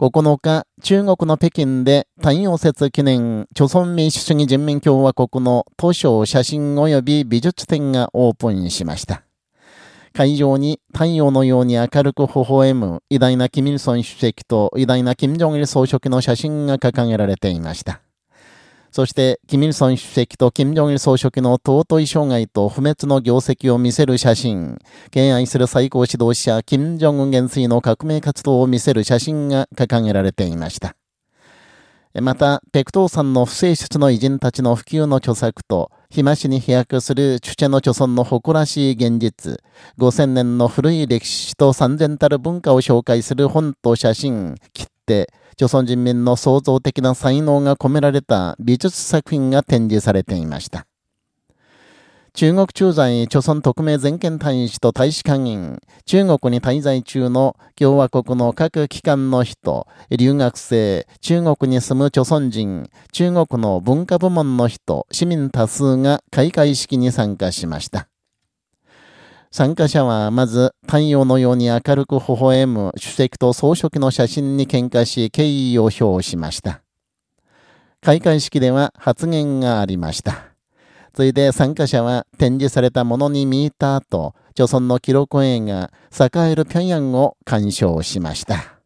9日、中国の北京で太陽節記念、朝鮮民主主義人民共和国の図書写真及び美術展がオープンしました。会場に太陽のように明るく微笑む偉大なキミルソン主席と偉大なキム・ジョンイル総書記の写真が掲げられていました。そして、キミルソン主席とキム・ジョンイル総書記の尊い生涯と不滅の業績を見せる写真、敬愛する最高指導者、キム・ジョンウン元帥の革命活動を見せる写真が掲げられていました。また、ペクトーさんの不正室の偉人たちの普及の著作と、暇しに飛躍するチュチェの著村の誇らしい現実、5000年の古い歴史と三千たる文化を紹介する本と写真、切手、朝鮮人民の創造的な才能が込められた美術作品が展示されていました。中国駐在朝鮮特命全権大使と大使館員、中国に滞在中の共和国の各機関の人、留学生、中国に住む朝鮮人、中国の文化部門の人、市民多数が開会式に参加しました。参加者はまず太陽のように明るく微笑む主席と総書記の写真に喧嘩し敬意を表しました。開会式では発言がありました。ついで参加者は展示されたものに見入った後、著村の記録映画、栄える平壌を鑑賞しました。